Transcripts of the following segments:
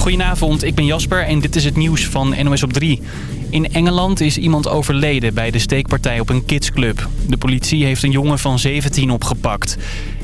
Goedenavond, ik ben Jasper en dit is het nieuws van NOS op 3. In Engeland is iemand overleden bij de steekpartij op een kidsclub. De politie heeft een jongen van 17 opgepakt.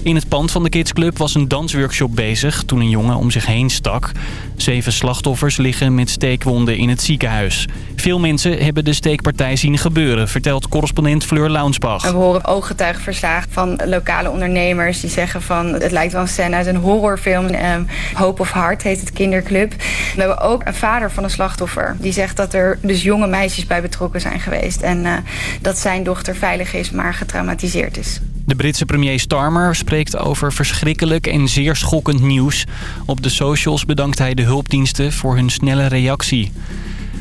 In het pand van de kidsclub was een dansworkshop bezig toen een jongen om zich heen stak. Zeven slachtoffers liggen met steekwonden in het ziekenhuis. Veel mensen hebben de steekpartij zien gebeuren, vertelt correspondent Fleur Launsbach. We horen ooggetuigenverslagen van lokale ondernemers die zeggen van het lijkt wel een scène uit een horrorfilm. Um, Hope of Heart heet het kinderclub. We hebben ook een vader van een slachtoffer die zegt dat er dus jonge meisjes bij betrokken zijn geweest. En uh, dat zijn dochter veilig is, maar getraumatiseerd is. De Britse premier Starmer spreekt over verschrikkelijk en zeer schokkend nieuws. Op de socials bedankt hij de hulpdiensten voor hun snelle reactie.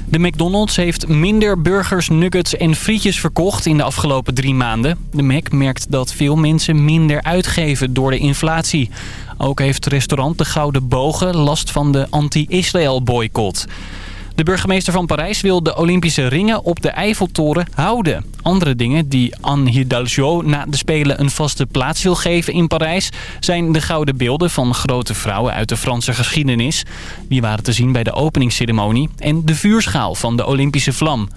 De McDonald's heeft minder burgers, nuggets en frietjes verkocht in de afgelopen drie maanden. De Mac merkt dat veel mensen minder uitgeven door de inflatie. Ook heeft restaurant De Gouden Bogen last van de anti-Israël boycott. De burgemeester van Parijs wil de Olympische ringen op de Eiffeltoren houden. Andere dingen die Anne Hidalgo na de Spelen een vaste plaats wil geven in Parijs... zijn de gouden beelden van grote vrouwen uit de Franse geschiedenis. Die waren te zien bij de openingsceremonie. En de vuurschaal van de Olympische vlam.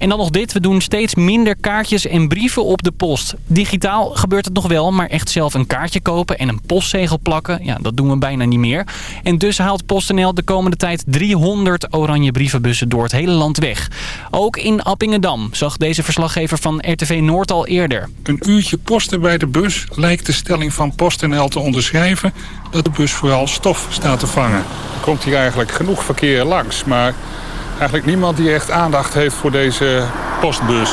En dan nog dit. We doen steeds minder kaartjes en brieven op de post. Digitaal gebeurt het nog wel, maar echt zelf een kaartje kopen en een postzegel plakken, ja, dat doen we bijna niet meer. En dus haalt PostNL de komende tijd 300 oranje brievenbussen door het hele land weg. Ook in Appingedam zag deze verslaggever van RTV Noord al eerder. Een uurtje posten bij de bus lijkt de stelling van PostNL te onderschrijven dat de bus vooral stof staat te vangen. Er komt hier eigenlijk genoeg verkeer langs, maar eigenlijk niemand die echt aandacht heeft voor deze postbus.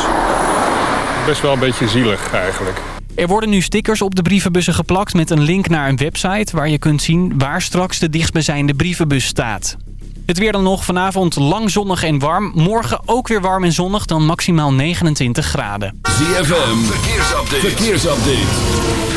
Best wel een beetje zielig eigenlijk. Er worden nu stickers op de brievenbussen geplakt met een link naar een website... waar je kunt zien waar straks de dichtstbijzijnde brievenbus staat. Het weer dan nog. Vanavond lang zonnig en warm. Morgen ook weer warm en zonnig, dan maximaal 29 graden. ZFM, verkeersupdate. verkeersupdate.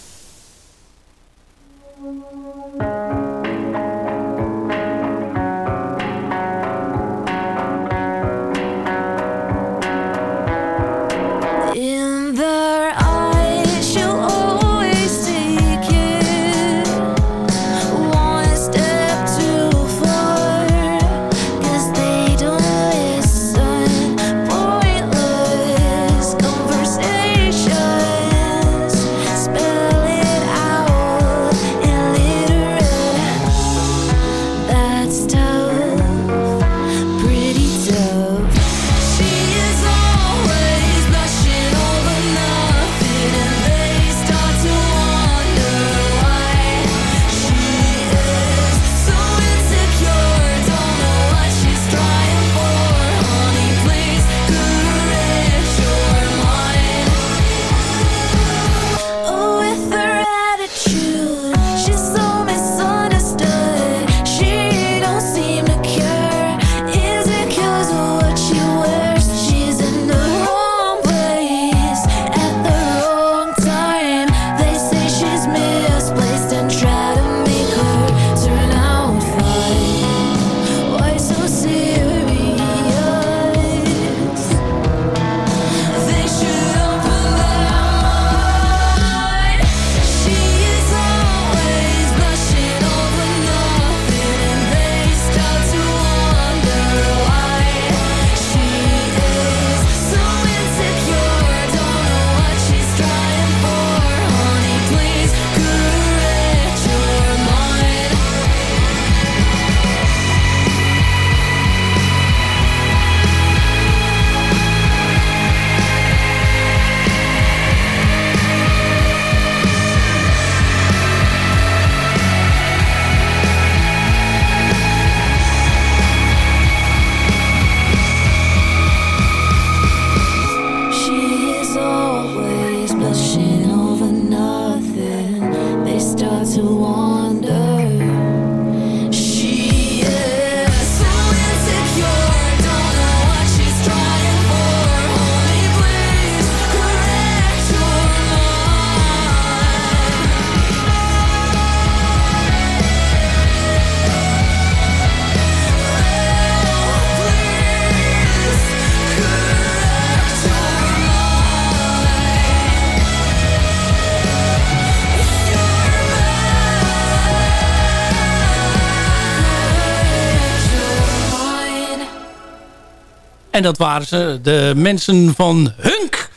En dat waren ze, de mensen van Hunk.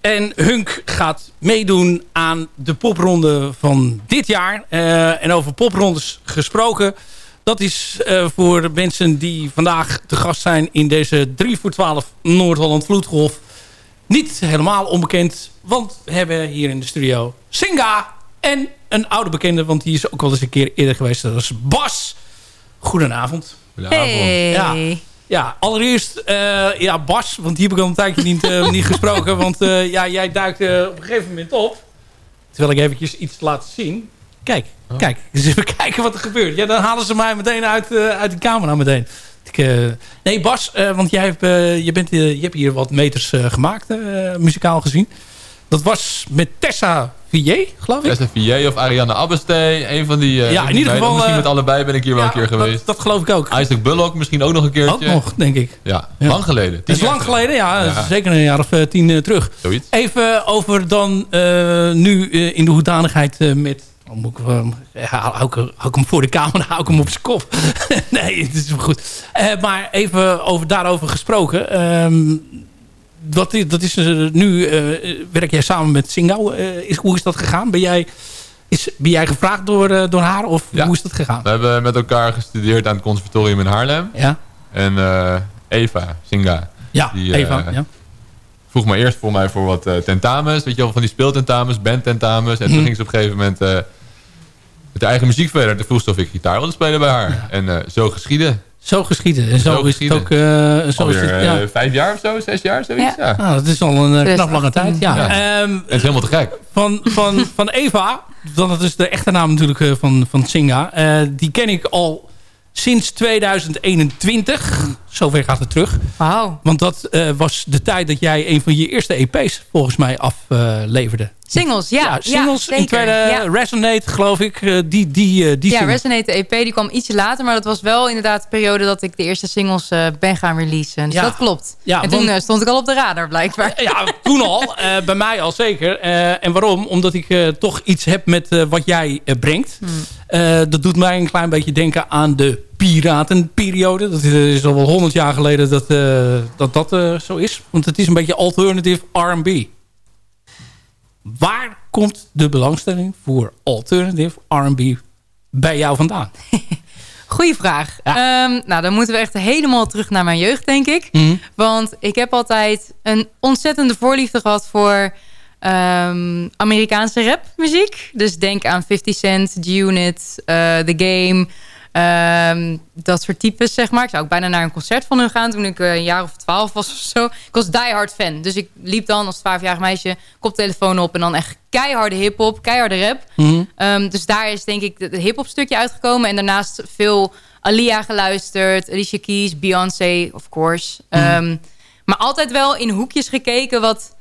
En Hunk gaat meedoen aan de popronde van dit jaar. Eh, en over poprondes gesproken. Dat is eh, voor de mensen die vandaag te gast zijn in deze 3 voor 12 Noord-Holland Vloedgolf. Niet helemaal onbekend. Want we hebben hier in de studio Singa en een oude bekende. Want die is ook wel eens een keer eerder geweest. Dat is Bas. Goedenavond. Hey. Ja. Ja, allereerst eh, ja, Bas, want die heb ik al een tijdje niet, eh, niet gesproken. Want eh, ja, jij duikt op een gegeven moment op. Terwijl ik eventjes iets laat zien. Kijk, kijk. Dus even kijken wat er gebeurt. Ja, dan halen ze mij meteen uit, uit de camera meteen. Ik, nee, Bas, want jij hebt, je, bent, je hebt hier wat meters gemaakt, muzikaal gezien. Dat was met Tessa Villiers, geloof ik. SFVJ of Ariane Abbestee. Een van die... eh, Ja, in ieder geval, Misschien eh, met allebei ben ik hier wel een keer dat- geweest. Dat, geloof ik ook. Isaac Bullock misschien ook nog een keertje. Ook nog, denk ik. Ja, Ja. lang geleden. Het is lang geleden, ja. Ja. Zeker een jaar of eh, tien eh, terug. Zoiets. Even over dan nu in de hoedanigheid met... Dan moet ik, hou, ik, hou ik hem voor de camera, hou ik hem op zijn kop. nee, het is goed. Maar even over, daarover gesproken. Ehm, dat, is, dat is eh, nu, eh, werk jij samen met Singau. Eh, is, hoe is dat gegaan? Ben jij, is, ben jij gevraagd door, door haar of Ja. hoe is dat gegaan? We hebben met elkaar gestudeerd aan het conservatorium in Haarlem. Ja, En Eva Singa ja Die, Eva. ja. vroeg me eerst voor mij voor wat tentamens. Weet je wel, van die speeltentamens, bandtentamens. En toen Mhm. ging ze op een gegeven moment met haar eigen muziek verder. Toen vroeg ze of ik gitaar wilde spelen bij haar. En eh, zo geschieden. Zo geschieden. En zo, Zo is het geschieden. ook... eh, zo is het, eh, ja. vijf jaar of zo, zes jaar, zoiets. Ja. Ja. Nou, dat is al een eh, Dus knap lange 18, tijd. Ja. ja. Ehm, Het is helemaal te gek. van, van, van Eva, dat is de echte naam natuurlijk eh, van, van Singa. eh, die ken ik al sinds 2021. Zover gaat het terug. Wauw. Want dat eh, was de tijd dat jij een van je eerste EP's volgens mij afleverde. Singles, ja. ja, singles in zeker. tweede Ja. Resonate, geloof ik. eh, die die, eh, die Ja, single. Resonate de EP die kwam ietsje later, maar dat was wel inderdaad de periode dat ik de eerste singles eh, ben gaan releasen. Dus Ja. dat klopt. Ja, en toen stond ik al op de radar blijkbaar. Ja, toen al. bij mij al zeker. En waarom? Omdat ik toch iets heb met wat jij brengt. Hmm. Dat doet mij een klein beetje denken aan de piratenperiode. Dat is, al wel honderd jaar geleden dat dat, dat zo is. Want het is een beetje alternative R&B. Waar komt de belangstelling voor alternative R&B bij jou vandaan? Goeie vraag. Ja. Ehm, nou, dan moeten we echt helemaal terug naar mijn jeugd, denk ik. Mhm. Want ik heb altijd een ontzettende voorliefde gehad voor ehm, Amerikaanse rapmuziek. Dus denk aan 50 Cent, G-Unit, eh, The Game. Ehm, dat soort types, zeg maar. Ik zou ook bijna naar een concert van hun gaan toen ik eh, een jaar of twaalf was of zo. Ik was diehard fan. Dus ik liep dan als twaalfjarig meisje koptelefoon op... en dan echt keiharde hiphop, keiharde rap. Mhm. Ehm, dus daar is denk ik het hip-hop stukje uitgekomen. En daarnaast veel Alia geluisterd, Alicia Keys, Beyoncé, of course. Ehm, maar altijd wel in hoekjes gekeken wat,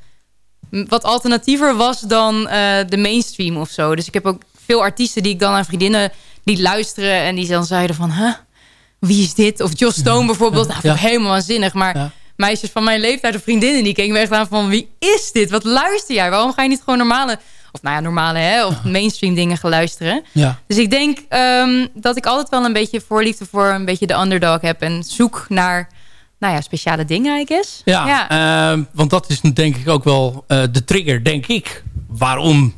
wat alternatiever was dan eh, de mainstream of zo. Dus ik heb ook veel artiesten die ik dan aan vriendinnen liet luisteren. En die dan zeiden van, huh, wie is dit? Of Joss Stone bijvoorbeeld. Nou, Ja. helemaal waanzinnig. Maar meisjes van mijn leeftijd of vriendinnen... die keken me echt aan van, wie is dit? Wat luister jij? Waarom ga je niet gewoon normale... of nou ja, normale, hè? Of mainstream dingen gaan luisteren? Ja. Dus ik denk ehm, dat ik altijd wel een beetje voorliefde voor een beetje de underdog heb. En zoek naar, nou ja, speciale dingen, I guess. Ja, ehm, want dat is denk ik ook wel eh, de trigger, denk ik. Waarom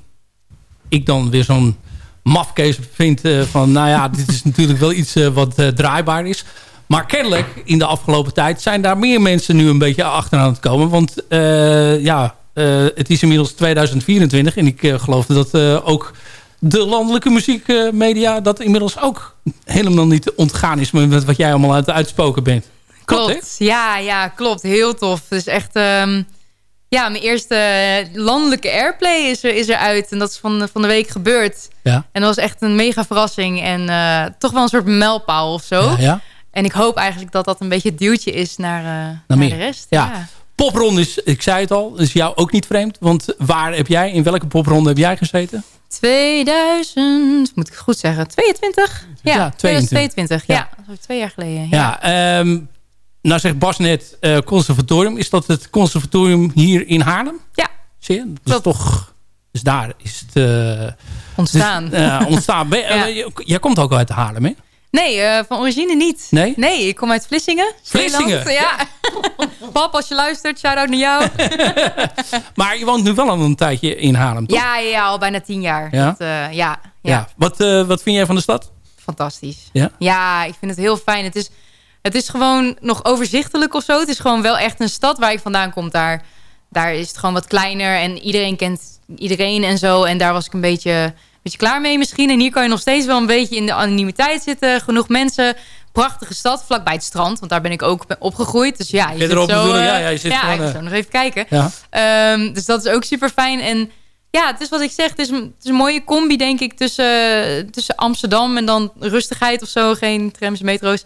ik dan weer zo'n mafkees vind eh, van... nou ja, dit is natuurlijk wel iets eh, wat eh, draaibaar is. Maar kennelijk in de afgelopen tijd zijn daar meer mensen nu een beetje achteraan het komen. Want ja, het is inmiddels 2024 en ik geloof dat ook de landelijke muziekmedia... dat inmiddels ook helemaal niet ontgaan is met wat jij allemaal aan het uitspoken bent. Klopt. Ja, ja, klopt. Heel tof. Dus echt, ehm, ja, mijn eerste eh, landelijke airplay is er, is er uit. En dat is van, van de week gebeurd. Ja. En dat was echt een mega verrassing. En eh, toch wel een soort mijlpaal of zo. Ja, ja. En ik hoop eigenlijk dat dat een beetje het duwtje is naar, eh, naar, de rest. Ja. Popronde is, ik zei het al, is jou ook niet vreemd. Want waar heb jij, in welke popronde heb jij gezeten? 2000, moet ik goed zeggen, 22? Ja, Ja, 2022. Ja, Ja. twee jaar geleden. Ja. Ja, ehm, nou zegt Bas net eh, conservatorium. Is dat het conservatorium hier in Haarlem? Ja. Zie je? Dat is toch... Dus daar is het... eh, Ontstaan. dus, eh, ontstaan. Ja. jij komt ook uit Haarlem, hè? Nee, van origine niet. Nee? Nee, ik kom uit Vlissingen. Vlissingen? Zeeland. Ja. Pap, als je luistert, shout-out naar jou. Maar je woont nu wel al een tijdje in Haarlem, toch? ja, ja, al bijna tien jaar. Ja? Dat, ja, ja. Ja. Wat, wat vind jij van de stad? fantastisch. Ja? Ja, ik vind het heel fijn. Het is, het is gewoon nog overzichtelijk of zo. Het is gewoon wel echt een stad waar ik vandaan kom. Daar, daar is het gewoon wat kleiner en iedereen kent iedereen en zo. En daar was ik een beetje, een beetje klaar mee misschien. En hier kan je nog steeds wel een beetje in de anonimiteit zitten. Genoeg mensen. Prachtige stad, vlakbij het strand. Want daar ben ik ook opgegroeid. Dus ja, je zit zo... bedoel ik, eh, ja, ja, je zit ja, gewoon, eh, zo nog even kijken. Ja. Ehm, dus dat is ook super fijn. En ja, het is wat ik zeg. Het is, een- het is een mooie combi, denk ik, tussen, tussen Amsterdam en dan rustigheid of zo. Geen trams, metro's.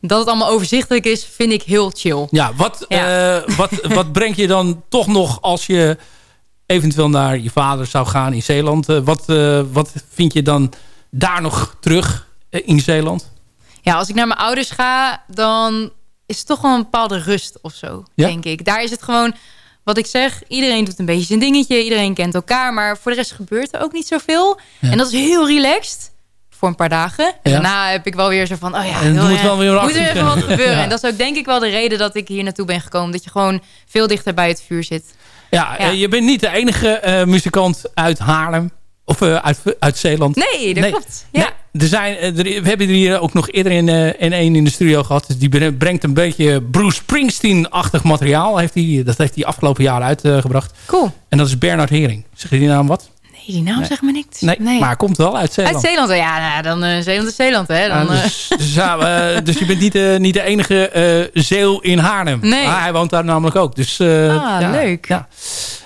Dat het allemaal overzichtelijk is, vind ik heel chill. Ja, wat, Ja. eh, wat, wat breng je dan toch nog als je eventueel naar je vader zou gaan in Zeeland? Eh, wat, eh, wat vind je dan daar nog terug in Zeeland? Ja, als ik naar mijn ouders ga, dan is het toch wel een bepaalde rust of zo, Ja? denk ik. Daar is het gewoon, wat ik zeg, iedereen doet een beetje zijn dingetje. Iedereen kent elkaar, maar voor de rest gebeurt er ook niet zoveel. Ja. En dat is heel relaxed voor een paar dagen. En Ja. daarna heb ik wel weer zo van, oh ja, En het heel moet wel weer moet er even wat gebeuren. Ja. En dat is ook denk ik wel de reden dat ik hier naartoe ben gekomen. Dat je gewoon veel dichter bij het vuur zit. Ja, Ja. eh, je bent niet de enige eh, muzikant uit Haarlem. Of eh, uit, uit Zeeland. Nee, dat Nee. klopt. Ja. Nee, er zijn, er- we hebben er hier ook nog eerder in, eh, in één in de studio gehad. Dus die bre- brengt een beetje Bruce Springsteen-achtig materiaal. Heeft hij, dat heeft hij afgelopen jaar uitgebracht. Cool. En dat is Bernard Hering. Zeg je die naam wat? Nee, die naam zegt me niks. Nee, maar hij komt wel uit Zeeland. Uit Zeeland, ja, nou, dan eh, Zeeland is Zeeland, hè. Dan, Ja, eh, dus, dus, ja, eh, dus je bent niet, de niet de enige eh zeeuw in Haarlem. Nee. Maar hij woont daar namelijk ook. Dus, eh, Ah, ja, leuk. Ja.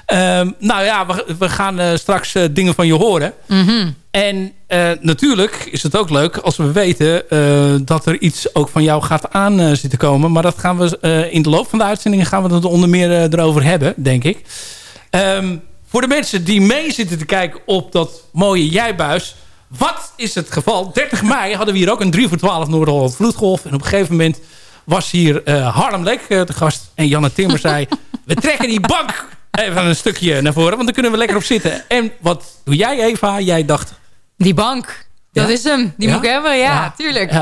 Ehm, nou ja, we, we gaan eh, straks eh, dingen van je horen. mhm. En eh, natuurlijk is het ook leuk als we weten eh, dat er iets ook van jou gaat aan eh, zitten komen. Maar dat gaan we eh, in de loop van de uitzendingen gaan we het onder meer eh, erover hebben, denk ik. Ehm, voor de mensen die mee zitten te kijken op dat mooie jijbuis. Wat is het geval? 30 mei hadden we hier ook een 3 voor 12 Noord-Holland vloedgolf. En op een gegeven moment was hier eh, Harlem Lek eh, te gast. En Janne Timmer zei, we trekken die bank even een stukje naar voren. Want dan kunnen we lekker op zitten. En wat doe jij Eva? Jij dacht, Die bank, dat Ja? is hem. Die Ja? moet ik hebben, ja, Ja. tuurlijk.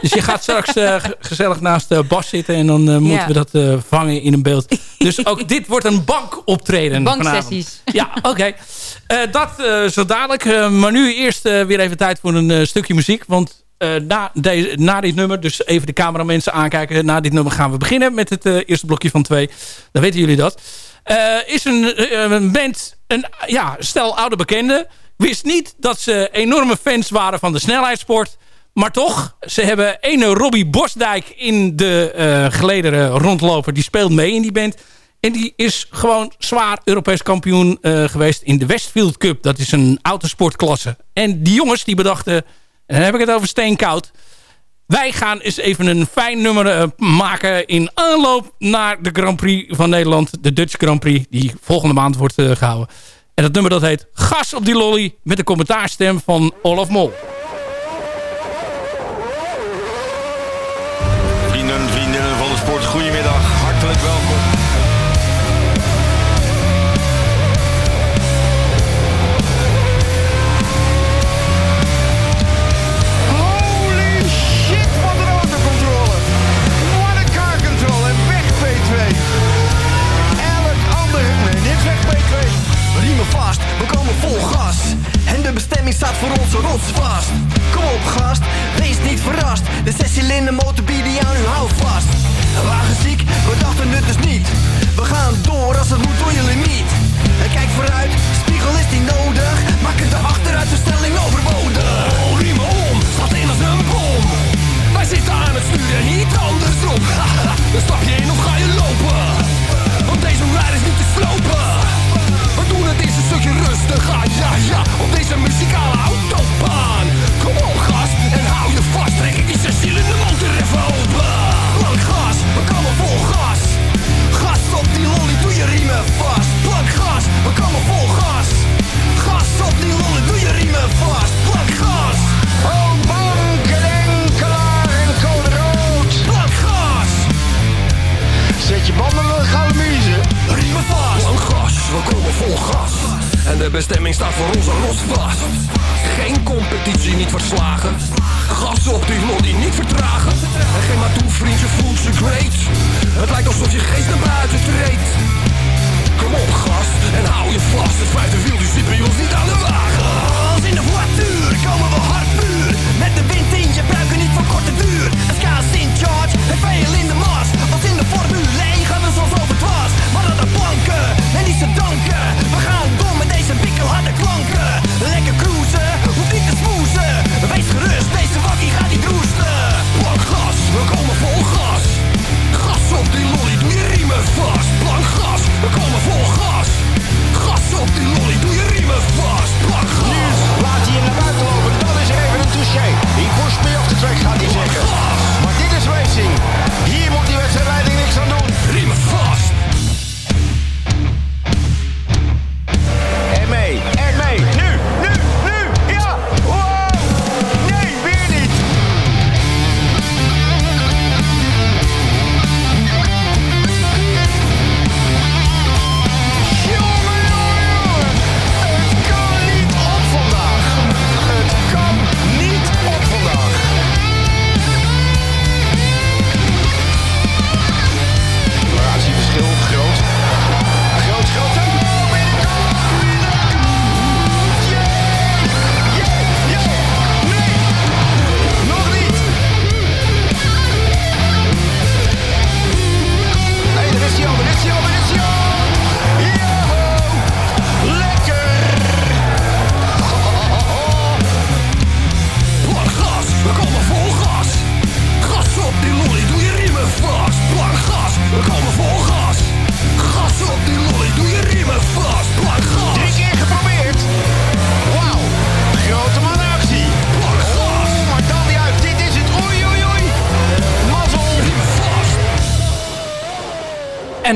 Dus je gaat straks eh, ge- gezellig naast eh, Bas zitten en dan eh, moeten Ja. we dat vangen in een beeld. Dus ook dit wordt een bankoptreden Banksessies. vanavond. Ja, oké. Eh, dat zo dadelijk. Maar nu eerst weer even tijd voor een stukje muziek. Want na, deze, na dit nummer, dus even de cameramensen aankijken. Na dit nummer gaan we beginnen met het eerste blokje van twee. Dan weten jullie dat. Is een, een band, een ja, stel oude bekenden. Wist niet dat ze enorme fans waren van de snelheidssport. Maar toch, ze hebben ene Robbie Bosdijk in de eh gelederen rondlopen. Die speelt mee in die band. En die is gewoon zwaar Europees kampioen eh, geweest in de Westfield Cup. Dat is een autosportklasse. En die jongens die bedachten, en dan heb ik het over steenkoud. Wij gaan eens even een fijn nummer eh, maken in aanloop naar de Grand Prix van Nederland. De Dutch Grand Prix, die volgende maand wordt eh, gehouden. En dat nummer dat heet Gas op die lolly met de commentaarstem van Olaf Mol. Bestemming staat voor ons rotsvast. Kom op gast, wees niet verrast. De zescilinder motor bieden jou nu houvast. Wagenziek, we dachten het dus niet. We gaan door als het moet door limiet. En kijk vooruit, spiegel is niet nodig. Maak het de achteruitverstelling overbodig.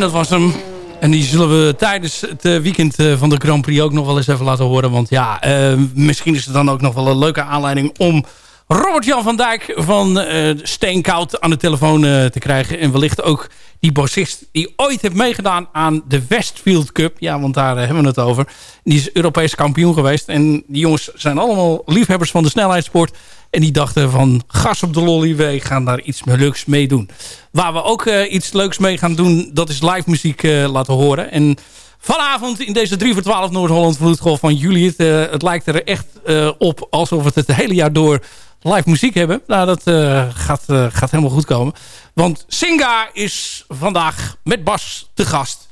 Dat was hem. En die zullen we tijdens het eh, weekend eh, van de Grand Prix ook nog wel eens even laten horen. Want ja, eh, misschien is het dan ook nog wel een leuke aanleiding om Robert-Jan van Dijk van eh Steenkoud aan de telefoon eh, te krijgen. En wellicht ook die bassist die ooit heeft meegedaan aan de Westfield Cup. Ja, want daar eh, hebben we het over. Die is Europees kampioen geweest. En die jongens zijn allemaal liefhebbers van de snelheidssport. En die dachten van gas op de lolly, wij gaan daar iets leuks mee doen. Waar we ook iets leuks mee gaan doen, dat is live muziek laten horen. En vanavond in deze 3 voor 12 Noord-Holland Vloedgolf van Juliet. eh, het lijkt er echt op alsof het het hele jaar door live muziek hebben. Nou, dat eh, gaat, eh, gaat helemaal goed komen. Want Singa is vandaag met Bas te gast.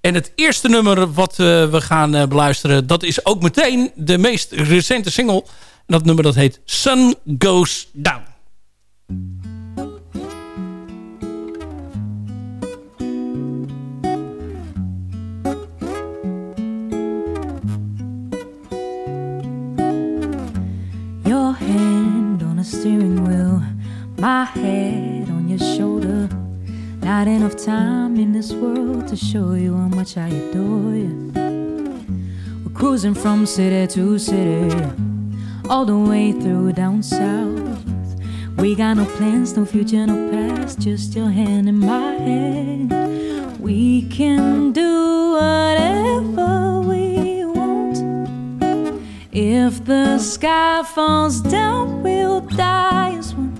En het eerste nummer wat eh, we gaan beluisteren... dat is ook meteen de meest recente single. En dat nummer dat heet Sun Goes Down. My head on your shoulder. Not enough time in this world to show you how much I adore you. We're cruising from city to city, all the way through down south. We got no plans, no future, no past, just your hand in my hand. We can do whatever we want. If the sky falls down, we'll die as one.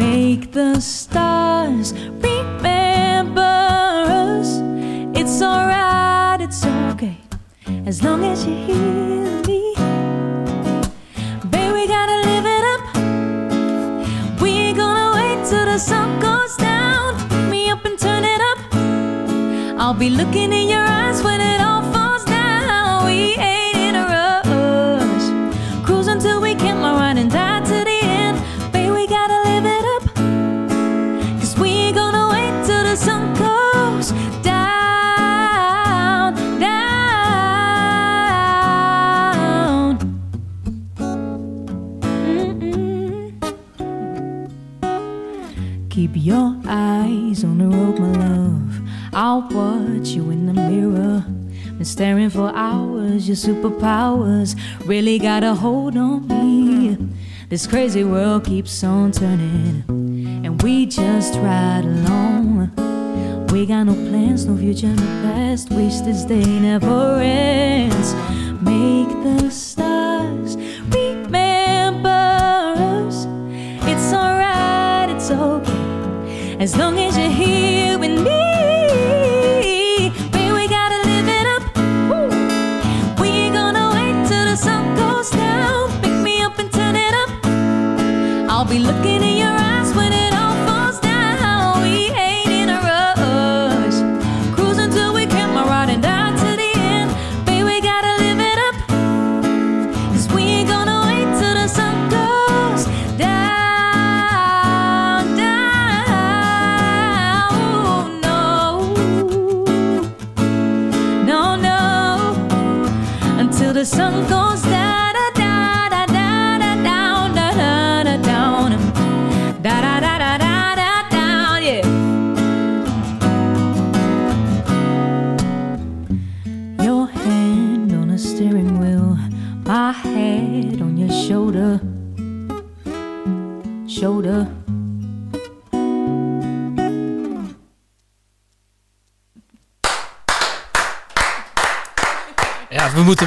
Make the stars remember us. It's alright, it's okay, as long as you hear me. Babe, we gotta live it up. We ain't gonna wait till the sun goes down. Me up and turn it up. I'll be looking in your eyes when it your eyes on the road, my love. I'll watch you in the mirror. Been staring for hours, your superpowers really got a hold on me. This crazy world keeps on turning, and we just ride along. We got no plans, no future, no past. Wish this day never ends. Make the stars As long as you're here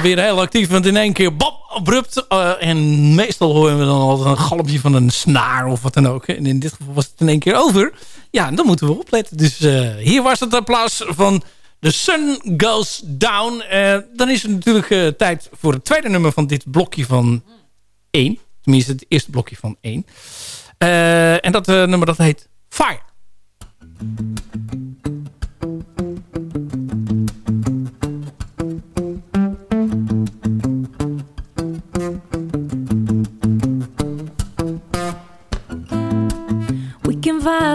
weer heel actief, want in één keer bam, abrupt. eh, en meestal horen we dan altijd een galmpje van een snaar of wat dan ook. En in dit geval was het in één keer over. Ja, dan moeten we opletten. Dus eh, hier was het applaus van The Sun Goes Down. Eh, dan is het natuurlijk tijd voor het tweede nummer van dit blokje van één. Tenminste, het eerste blokje van één. Eh, en dat nummer dat heet Fire.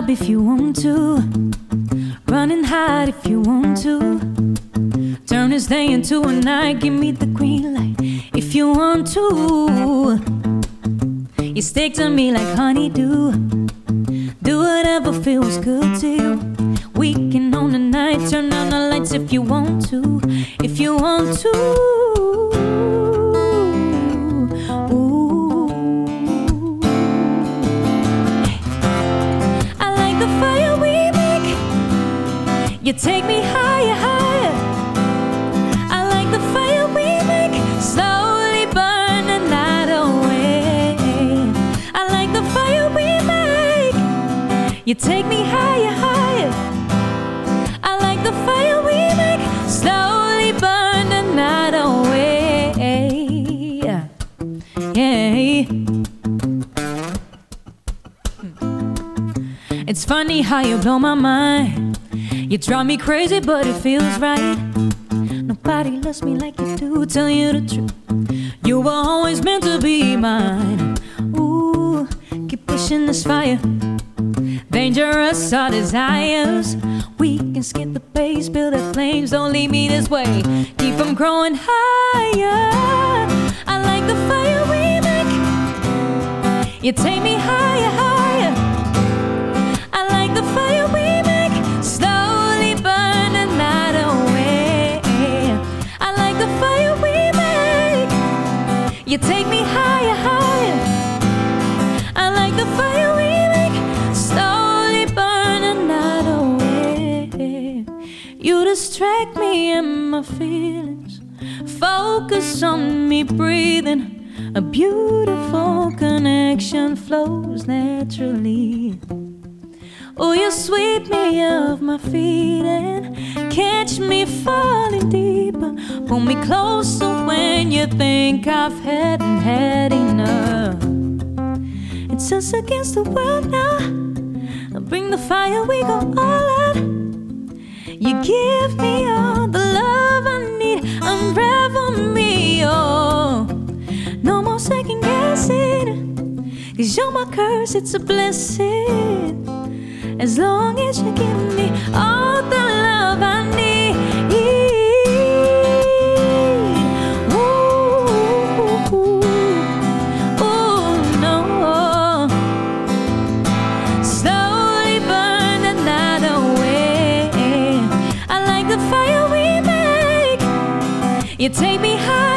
Vibe if you want to. Run and hide if you want to. Turn this day into a night. Give me the green light if you want to. You stick to me like honeydew. Do whatever feels good to you. We can own the night. Turn on the lights if you want to. If you want to. You take me higher, higher. I like the fire we make. Slowly burn the night away. I like the fire we make. You take me higher, higher. I like the fire we make. Slowly burn the night away. Yeah. Hmm. It's funny how you blow my mind. You drive me crazy, but it feels right. Nobody loves me like you do. Tell you the truth, you were always meant to be mine. Ooh, keep pushing this fire. Dangerous our desires. We can skip the pace, build the flames. Don't leave me this way. Keep them growing higher. I like the fire we make. You take me higher, higher. You take me higher, higher. I like the fire we make. Slowly burn the night away. You distract me and my feelings. Focus on me breathing. A beautiful connection flows naturally. Oh, you sweep me off my feet and catch me falling deeper. Pull me closer when you think I've had and had enough. It's us against the world now. Bring the fire, we go all out. You give me all the love I need. Unravel me, oh. No more second guessing. Cause you're my curse, it's a blessing. As long as you give me all the love I need. Ooh, ooh, no. Slowly burn the night away. I like the fire we make. You take me higher,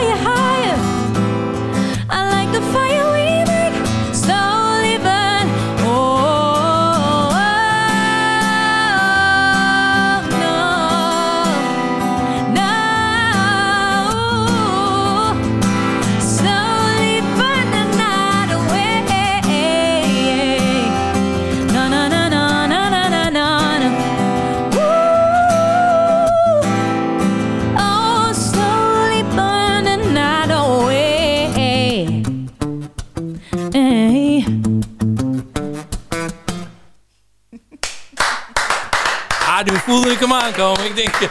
aankomen. Ik denk...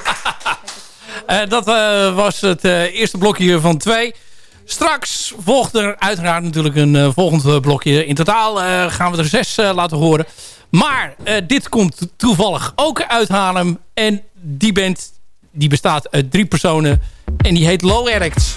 Eh, dat eh, was het eh, eerste blokje van twee. Straks volgt er uiteraard natuurlijk een volgend blokje. In totaal gaan we er zes laten horen. Maar dit komt toevallig ook uit Haarlem. En die band die bestaat uit drie personen. En die heet Low Erects.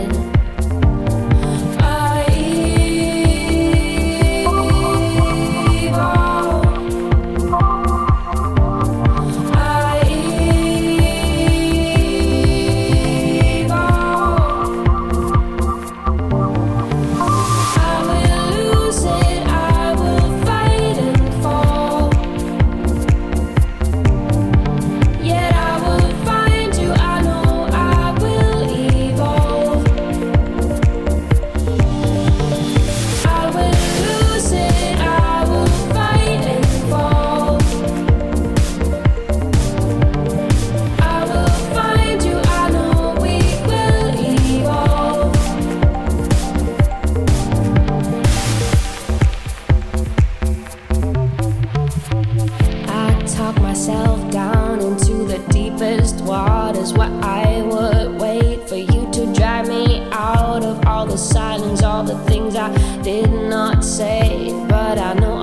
I would wait for you to drive me out of all the silence, all the things I did not say. But I know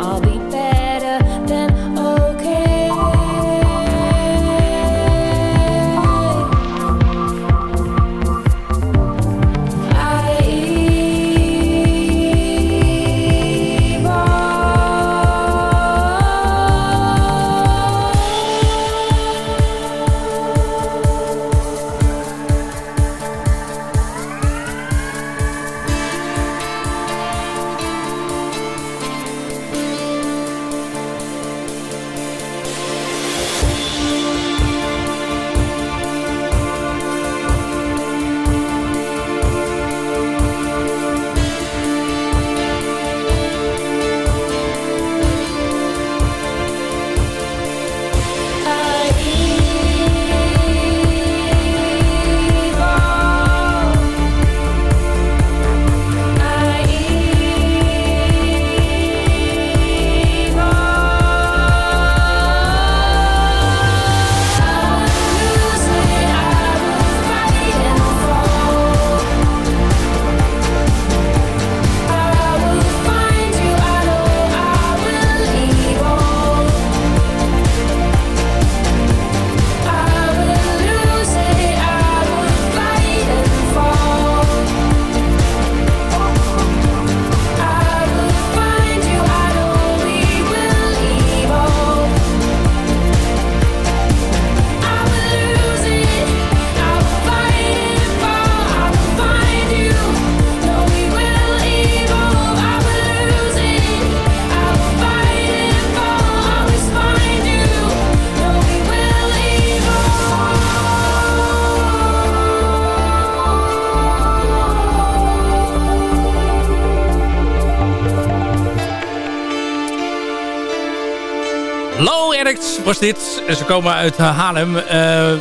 Was dit. Ze komen uit eh, Haarlem. Eh,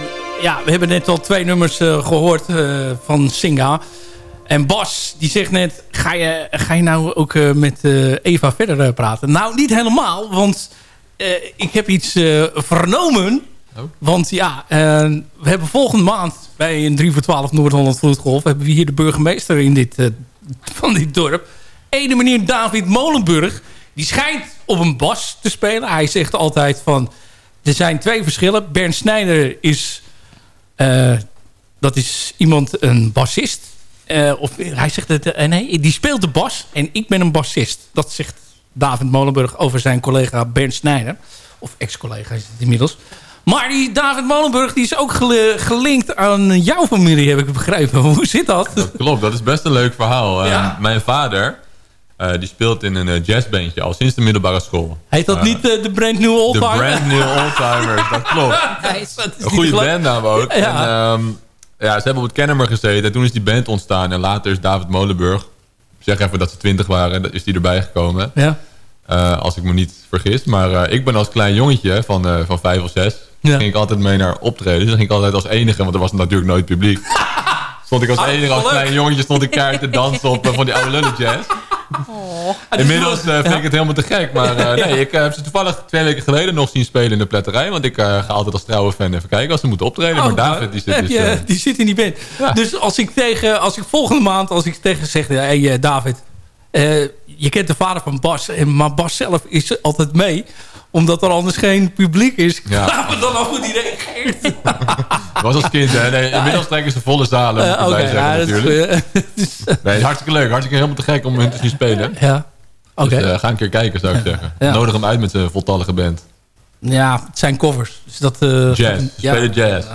ja, we hebben net al twee nummers eh, gehoord eh, van Singa. En Bas, die zegt net... Ga je, ga je nou ook met Eva verder praten? Nou, niet helemaal, want ik heb iets vernomen. Want ja, we hebben volgende maand bij een 3 voor 12 Noord-Holland Vloedgolf... hebben we hier de burgemeester in dit, van dit dorp. Ene meneer David Molenburg... die schijnt op een bas te spelen. Hij zegt altijd van... er zijn twee verschillen. Bernd Snijder is... eh, dat is iemand, een bassist. Eh, of hij zegt het... eh, nee, die speelt de bas en ik ben een bassist. Dat zegt David Molenburg over zijn collega Bernd Snijder. Of ex-collega is het inmiddels. Maar die David Molenburg die is ook gelinkt aan jouw familie, heb ik begrepen. Hoe zit dat? Klopt, dat is best een leuk verhaal. Mijn vader, eh, die speelt in een eh, jazzbandje al sinds de middelbare school. Heet dat Eh, niet de Brand New Old De Brand New Oldtimers, dat klopt. Een goede bandnaam ook. Ja. En, ehm, ja, ze hebben op het Kennemer gezeten. En toen is die band ontstaan. En later is David Molenburg... Zeg even dat ze twintig waren. Is die erbij gekomen. Ja. Eh, als ik me niet vergis. Maar eh, ik ben als klein jongetje van, eh, van vijf of zes... ging ik altijd mee naar optreden. Dus dan ging ik altijd als enige... want er was natuurlijk nooit publiek. stond ik als enige als klein jongetje... stond ik keihard te dansen op van die oude lullen jazz. Oh. Inmiddels eh, vind ik het helemaal te gek. Maar eh, nee, ik eh, heb ze toevallig twee weken geleden nog zien spelen in de pletterij. Want ik eh, ga altijd als trouwe fan even kijken als ze moeten optreden. maar Oh, David die zit heb dus... je, eh, die zit in die band. Dus als ik tegen, als ik volgende maand, als ik tegen zeg, ja, hey, David, eh, je kent de vader van Bas, en maar Bas zelf is altijd mee, omdat er anders geen publiek is. Ja. Gaan we dan af hoe die reageert? was als kind, hè. Nee, inmiddels trekken ze volle zalen, moet ik Eh, erbij oké, zeggen ja, dat is natuurlijk. goed. nee, hartstikke leuk. Hartstikke helemaal te gek om hun te zien spelen. Ja. Oké. Dus eh, ga een keer kijken, zou ik zeggen. Nodig hem uit met zijn voltallige band. Ja, het zijn covers. Dus dat, eh, Jazz. Spelen jazz.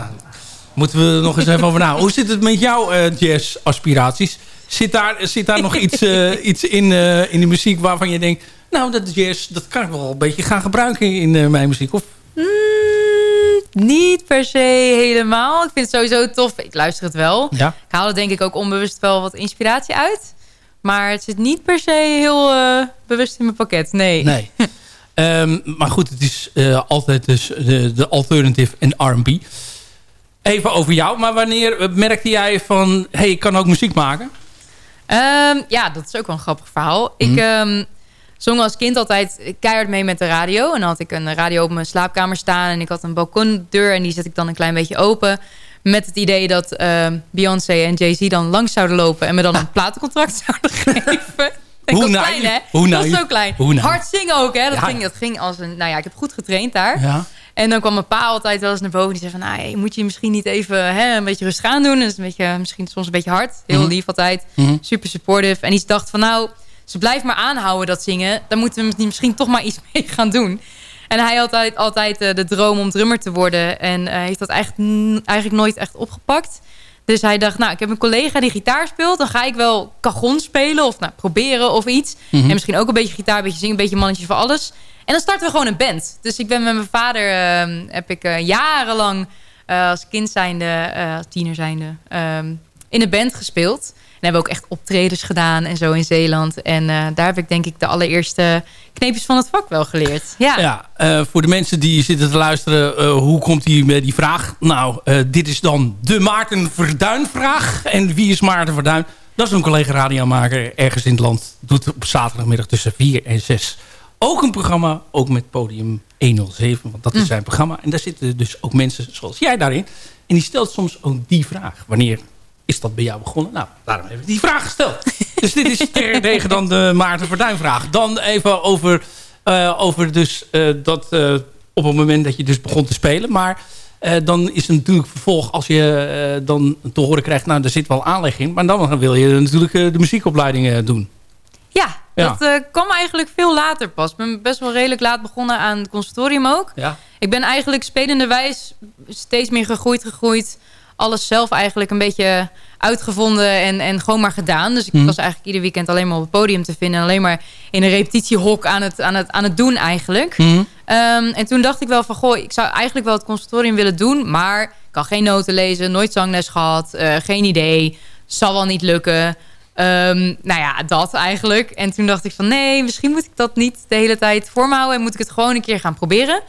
Moeten we nog eens even over na. Hoe zit het met jouw eh, jazz-aspiraties? Zit daar, zit daar nog iets, eh, iets in, eh, in de muziek waarvan je denkt... nou, dat jazz, dat kan ik wel een beetje gaan gebruiken in eh, mijn muziek? Of Mm, niet per se helemaal. Ik vind het sowieso tof. Ik luister het wel. Ja. Ik haal er denk ik ook onbewust wel wat inspiratie uit. Maar het zit niet per se heel eh, bewust in mijn pakket. Nee. Nee. Ehm, maar goed, het is eh, altijd dus de, de alternative en R&B. Even over jou. Maar wanneer merkte jij van... hey, ik kan ook muziek maken? Ehm, ja, dat is ook wel een grappig verhaal. Ik Mhm. Zong als kind altijd keihard mee met de radio. En dan had ik een radio op mijn slaapkamer staan. En ik had een balkondeur en die zet ik dan een klein beetje open. Met het idee dat ehm, Beyoncé en Jay-Z dan langs zouden lopen... en me dan een platencontract zouden geven. Ik Hoe was naïef. klein, hè? Hoe Ik was naïef. zo klein. Hoe naïef. Hard zingen ook, hè? Dat, Ja, ging, dat ging als een... Nou ja, ik heb goed getraind daar. Ja. En dan kwam mijn pa altijd wel eens naar boven. Die zei van, nou, hey, moet je misschien niet even hè, een beetje rustig aan doen. Dat is een beetje, misschien soms een beetje hard. Heel Mhm. lief altijd. Mhm. Super supportive. En die dacht van, nou, ze blijft maar aanhouden dat zingen. Dan moeten we misschien toch maar iets mee gaan doen. En hij had altijd, altijd eh, de droom om drummer te worden. En eh, heeft dat eigenlijk, eigenlijk nooit echt opgepakt. Dus hij dacht, nou, ik heb een collega die gitaar speelt. Dan ga ik wel cajon spelen of nou, proberen of iets. Mhm. En misschien ook een beetje gitaar, een beetje zingen, een beetje mannetje voor alles. En dan starten we gewoon een band. Dus ik ben met mijn vader, ehm, heb ik eh, jarenlang als kind zijnde, als tiener zijnde, ehm, in een band gespeeld. En hebben ook echt optredens gedaan en zo in Zeeland. En eh, daar heb ik denk ik de allereerste kneepjes van het vak wel geleerd. Ja, Ja, eh, voor de mensen die zitten te luisteren, eh, hoe komt die met die vraag? Nou, dit is dan de Maarten Verduin vraag. En wie is Maarten Verduin? Dat is een collega radiomaker ergens in het land. Doet op zaterdagmiddag tussen 4 en 6 ook een programma, ook met podium 107. Want dat is Mm. zijn programma. En daar zitten dus ook mensen zoals jij daarin. En die stelt soms ook die vraag. Wanneer is dat bij jou begonnen? Nou, daarom heb ik die vraag gesteld. dus dit is tegen dan de Maarten Verduin vraag. Dan even over, eh, over dus, eh, dat eh, op het moment dat je dus begon te spelen. Maar dan is het natuurlijk vervolg als je dan te horen krijgt... nou, er zit wel aanleg in. Maar dan wil je natuurlijk de muziekopleiding doen. ja Ja. dat kwam eigenlijk veel later pas. Ik ben best wel redelijk laat begonnen aan het conservatorium ook. Ja. Ik ben eigenlijk spelende wijs steeds meer gegroeid, gegroeid. Alles zelf eigenlijk een beetje uitgevonden en, en gewoon maar gedaan. Dus ik Mhm. was eigenlijk ieder weekend alleen maar op het podium te vinden. En alleen maar in een repetitiehok aan het, aan het, aan het doen eigenlijk. Mhm. Ehm, en toen dacht ik wel van, goh, ik zou eigenlijk wel het conservatorium willen doen. Maar ik kan geen noten lezen, nooit zangles gehad, eh, geen idee. Zal wel niet lukken. Ehm, nou ja, dat eigenlijk. En toen dacht ik van, nee, misschien moet ik dat niet de hele tijd voor me houden. En moet ik het gewoon een keer gaan proberen.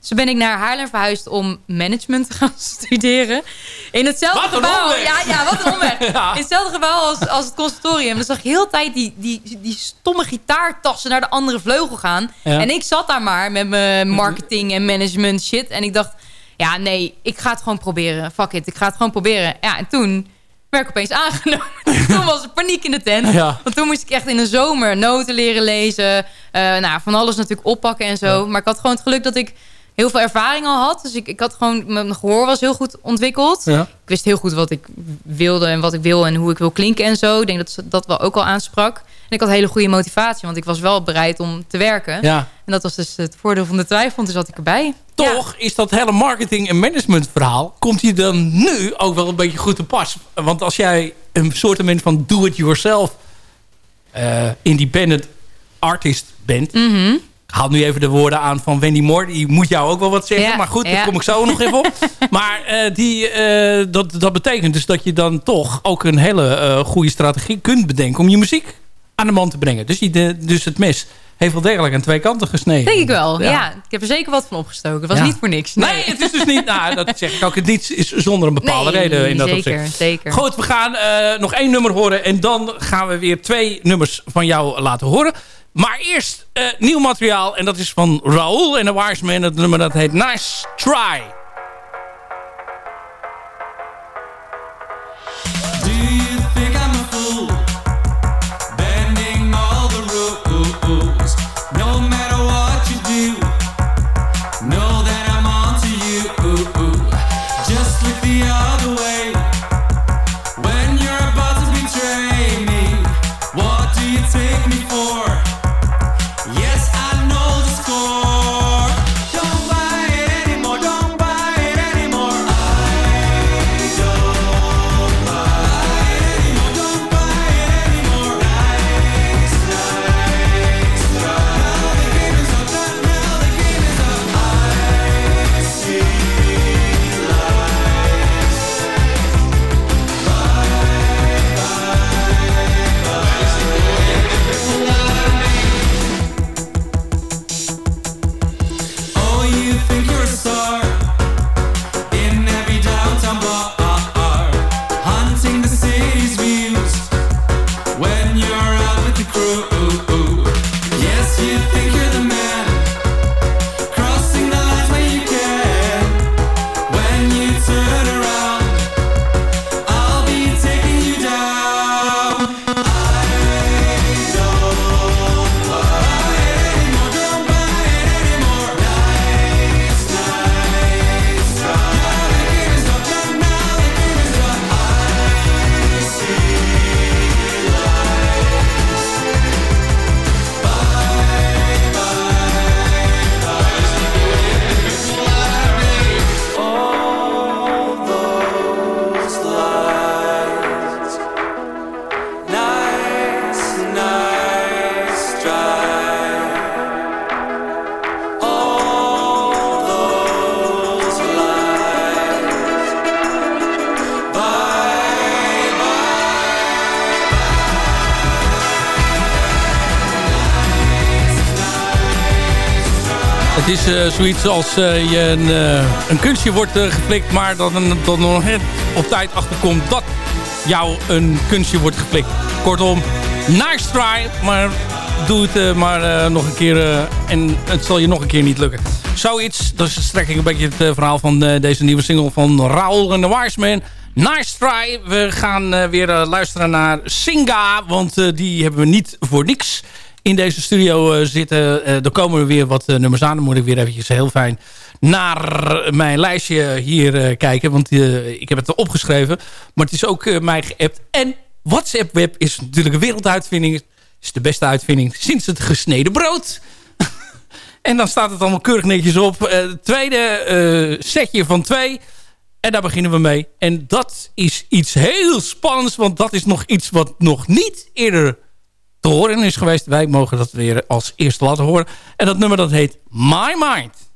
Dus toen ben ik naar Haarlem verhuisd om management te gaan studeren. In hetzelfde gebouw. Ja, ja, wat een omweg. Ja. In hetzelfde gebouw als, als het conservatorium. Dus zag ik heel de tijd die, die, die stomme gitaartassen naar de andere vleugel gaan. Ja. En ik zat daar maar met mijn marketing en management shit. En ik dacht, ja nee, ik ga het gewoon proberen. Fuck it, ik ga het gewoon proberen. Ja, en toen werd ik opeens aangenomen. toen was er paniek in de tent. Ja. Want toen moest ik echt in de zomer noten leren lezen. Eh, nou, van alles natuurlijk oppakken en zo. Maar ik had gewoon het geluk dat ik heel veel ervaring al had. Dus ik, ik had gewoon, mijn gehoor was heel goed ontwikkeld. Ja. Ik wist heel goed wat ik wilde en wat ik wil en hoe ik wil klinken en zo. Ik denk dat ze dat wel ook al aansprak. En ik had hele goede motivatie, want ik was wel bereid om te werken. Ja. En dat was dus het voordeel van de twijfel, want toen zat ik erbij. Toch is dat hele marketing- en management verhaal... komt hier dan nu ook wel een beetje goed te pas. Want als jij een soort van do-it-yourself... eh, independent artist bent... Mhm. Ik haal nu even de woorden aan van Wendy Moore. Die moet jou ook wel wat zeggen. Ja, maar goed, ja. daar kom ik zo nog even op. Maar eh, die, eh, dat, dat betekent dus dat je dan toch ook een hele eh, goede strategie kunt bedenken... om je muziek aan de man te brengen. Dus, die, de, dus het mes heeft wel degelijk aan twee kanten gesneden. Denk ik wel, ja. Ik heb er zeker wat van opgestoken. Het was Ja. niet voor niks. Nee, het is dus niet... Nou, dat zeg ik ook. Het niet is zonder een bepaalde Nee, reden in dat zeker, opzicht. zeker. Goed, we gaan nog één nummer horen. En dan gaan we weer twee nummers van jou laten horen. Maar eerst eh, nieuw materiaal. En dat is van Raoul en de Wiseman. Het nummer dat heet Nice Try. Zoiets als eh, je een, eh, een kunstje wordt eh, geflikt... maar dat dan nog op tijd achterkomt dat jou een kunstje wordt geflikt. Kortom, nice try, maar doe het eh, maar eh, nog een keer... eh, en het zal je nog een keer niet lukken. Zoiets, dat is de strekking een beetje het eh, verhaal van eh, deze nieuwe single van Raoul en de Wiseman. Nice try. We gaan eh, weer eh, luisteren naar Singa, want eh, die hebben we niet voor niks in deze studio eh, zitten. Eh, er komen er weer wat eh, nummers aan. Dan moet ik weer eventjes heel fijn naar mijn lijstje hier kijken. Want ik heb het opgeschreven. Maar het is ook mij geappt. En WhatsApp Web is natuurlijk een werelduitvinding. Het is de beste uitvinding sinds het gesneden brood. en dan staat het allemaal keurig netjes op. Het tweede setje van twee. En daar beginnen we mee. En dat is iets heel spannends. Want dat is nog iets wat nog niet eerder te horen is geweest. Wij mogen dat weer als eerste laten horen. En dat nummer dat heet My Mind.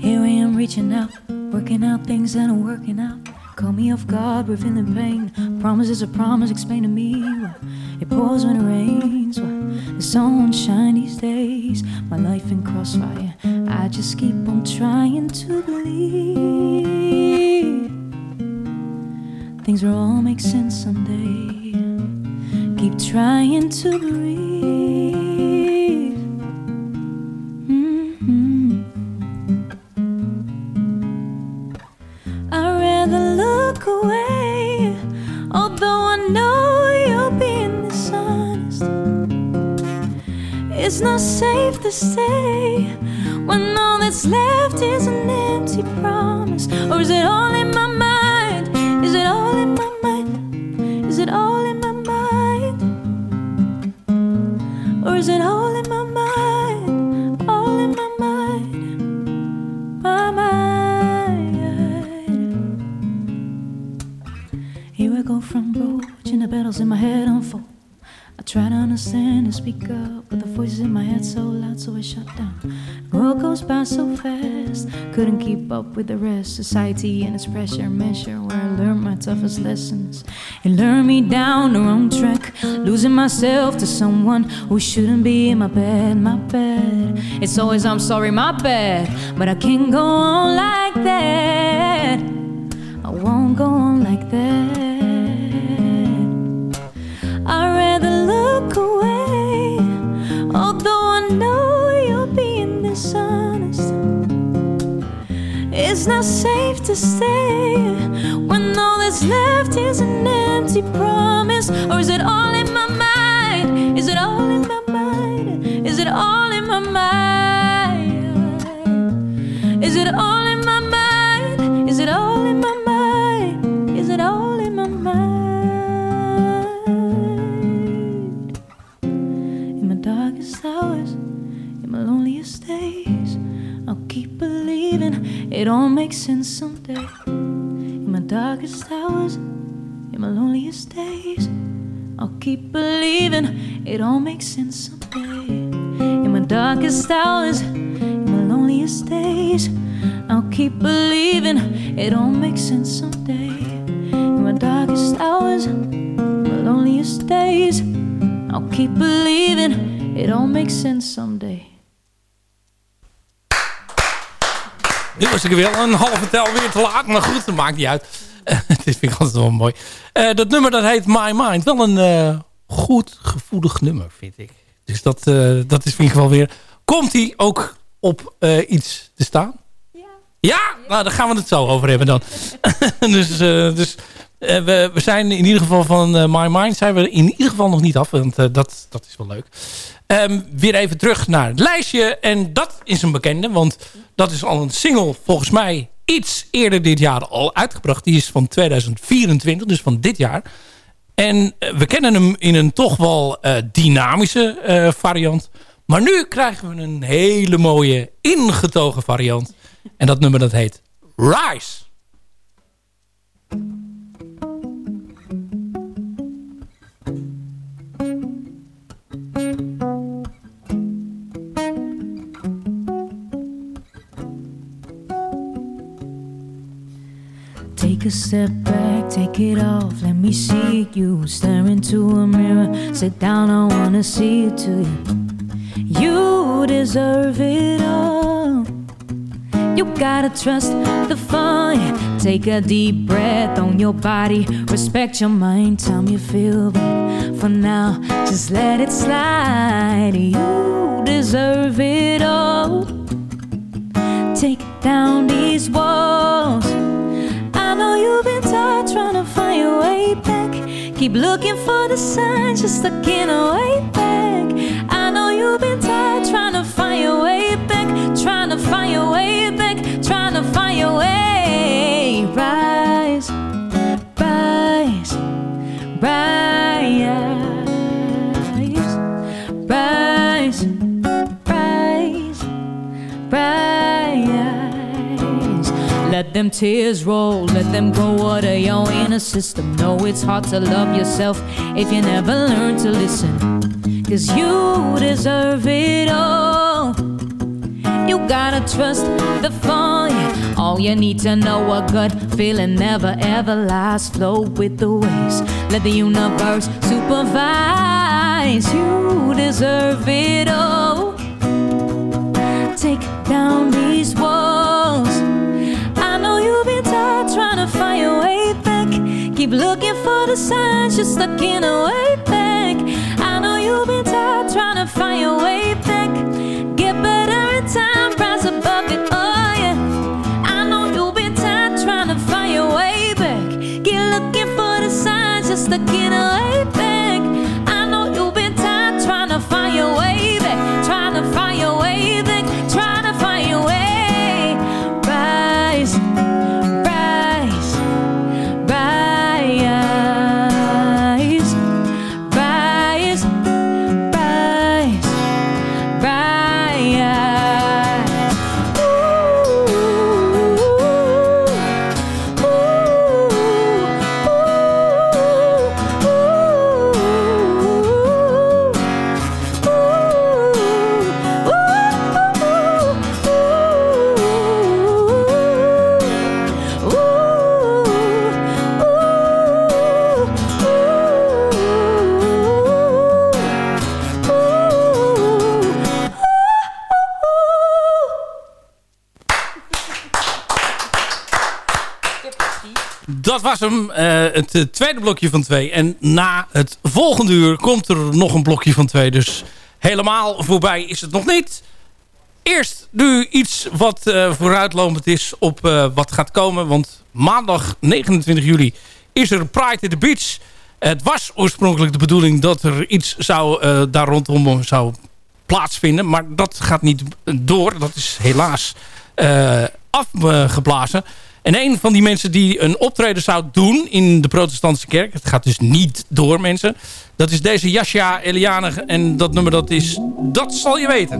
Here I am reaching out, working out things that are working out. Call me off guard, we're feeling pain. Promises are promise, explain to me. why It pours when it rains. why The sun shine these days. My life in crossfire. I just keep on trying to believe things will all make sense someday. Keep trying to breathe. It's not safe to stay when all that's left is an empty promise. Or is it all in my mind? Is it all in my mind? Is it all in my mind? Or is it all in my mind? All in my mind? My mind. Here I go from broaching the battles in my head unfold. I try to understand and speak up, but the voices in my head so loud, so I shut down. World goes by so fast, couldn't keep up with the rest. Society and its pressure measure where I learned my toughest lessons. It lured me down the wrong track, losing myself to someone who shouldn't be in my bed, my bed. It's always I'm sorry, my bad, but I can't go on like that. I won't go on like that. It's not safe to stay when all that's left is an empty promise. Or is it all in my mind? Is it all in my mind? Is it all in my mind? It all makes sense someday. In my darkest hours, in my loneliest days, I'll keep believing it all makes sense someday. In my darkest hours, in my loneliest days, I'll keep believing it all makes sense someday. In my darkest hours, my loneliest days, I'll keep believing it all makes sense someday. Nu was ik wel een halve tel weer te laat. Maar goed, dat maakt niet uit. Dit vind ik altijd wel mooi. Eh, dat nummer dat heet My Mind. Wel een eh, goed gevoelig nummer, vind ik. Dus dat, eh, dat is in ieder geval weer... Komt hij ook op eh, iets te staan? Ja. Ja? Nou, daar gaan we het zo over hebben dan. dus eh, dus eh, we, we zijn in ieder geval van eh, My Mind... zijn we in ieder geval nog niet af. Want eh, dat, dat is wel leuk. Ehm, weer even terug naar het lijstje. En dat is een bekende. Want dat is al een single volgens mij iets eerder dit jaar al uitgebracht. Die is van 2024, dus van dit jaar. En eh, we kennen hem in een toch wel eh, dynamische eh, variant. Maar nu krijgen we een hele mooie ingetogen variant. En dat nummer dat heet Rise. Take a step back, take it off, let me see you. Stare into a mirror, sit down, I wanna see you to you. You deserve it all. You gotta trust the fire. Take a deep breath on your body. Respect your mind, tell me you feel bad. For now, just let it slide. You deserve it all. Take down these walls. Tired trying to find your way back. Keep looking for the signs, you're stuck in a way back. I know you've been tired trying to find your way back, trying to find your way back, trying to find your way. Rise, rise, rise, Let them tears roll, let them go water your inner system. Know it's hard to love yourself if you never learn to listen. Cause you deserve it all. You gotta trust the fire. All you need to know a gut feeling never ever lies. Flow with the waves. Let the universe supervise. You deserve it all. Take down these walls. Trying to find your way back. Keep looking for the signs, you're stuck in a way back. I know you've been tired trying to find your way back. Get better in time, rise above it, oh yeah. I know you've been tired trying to find your way back. Get looking for the signs, you're stuck in a way dat was hem. Eh, het eh, tweede blokje van twee. En na het volgende uur komt er nog een blokje van twee. Dus helemaal voorbij is het nog niet. Eerst nu iets wat eh, vooruitlopend is op wat gaat komen. Want maandag 29 juli is er Pride at the Beach. Het was oorspronkelijk de bedoeling dat er iets zou, daar rondom zou plaatsvinden. Maar dat gaat niet door. Dat is helaas afgeblazen. En een van die mensen die een optreden zou doen in de protestantse kerk... het gaat dus niet door mensen... dat is deze Jasja Eliane en dat nummer dat is... Dat zal je weten.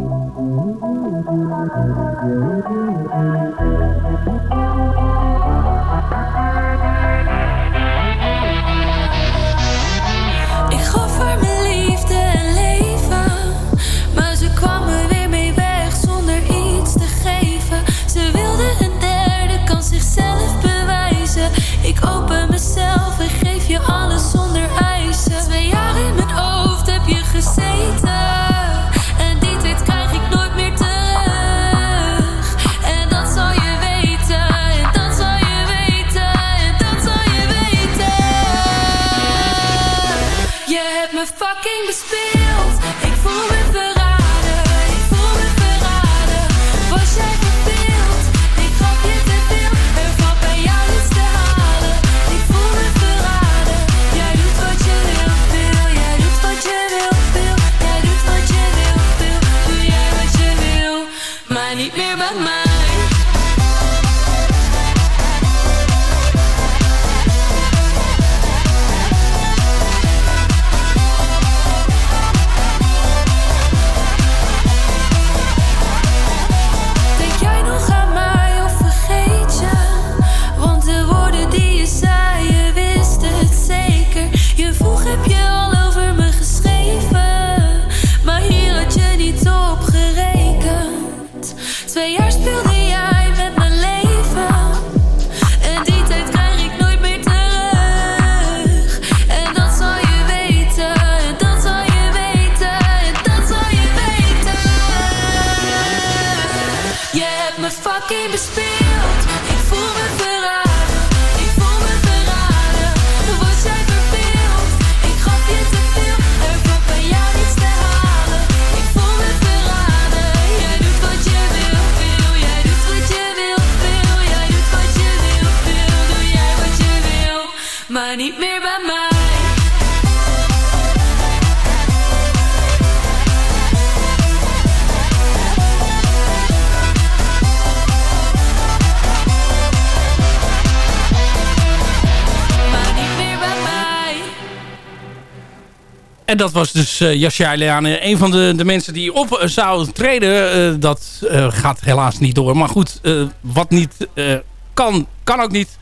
Dat was dus uh, Jasja Eliane. Een van de, de mensen die op eh, zou treden. eh, dat eh, gaat helaas niet door. Maar goed, eh, wat niet eh, kan, kan ook niet.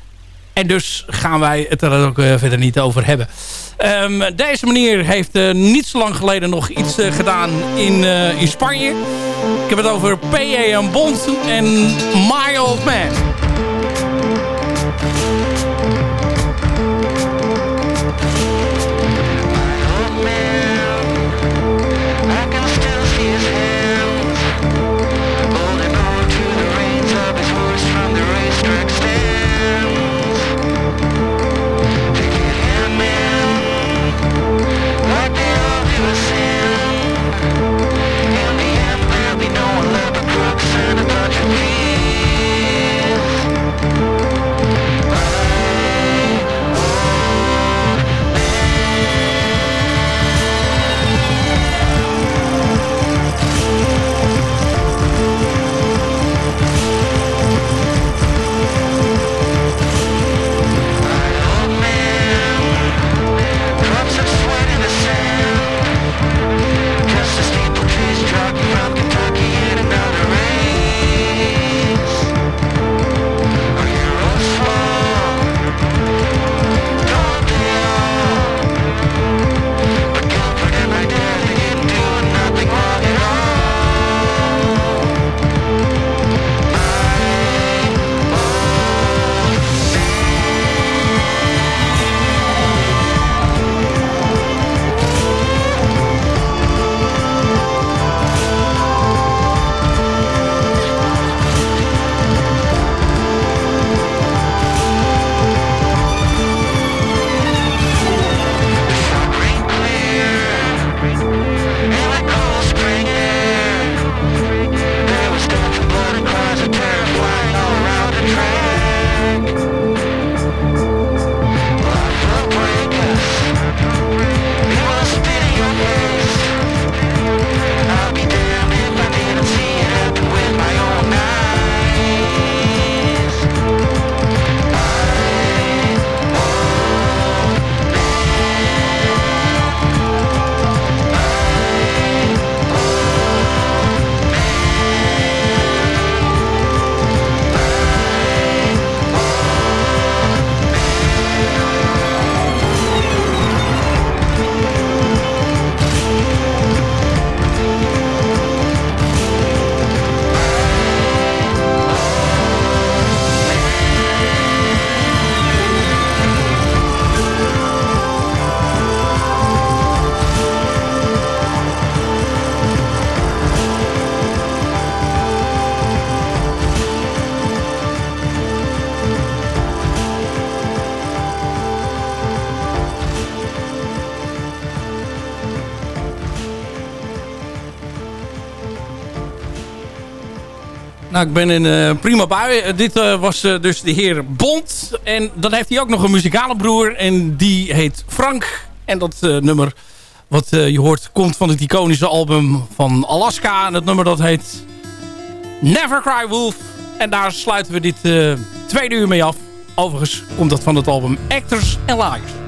En dus gaan wij het er ook eh, verder niet over hebben. Ehm, deze meneer heeft eh, niet zo lang geleden nog iets eh, gedaan in, eh, in Spanje. Ik heb het over P.A. en Bond en My Old Man. Nou, ik ben in eh, prima bui. Eh, dit eh, was dus de heer Bond. En dan heeft hij ook nog een muzikale broer. En die heet Frank. En dat nummer wat je hoort komt van het iconische album van Alaska. En het nummer dat heet Never Cry Wolf. En daar sluiten we dit tweede uur mee af. Overigens komt dat van het album Actors and Liars.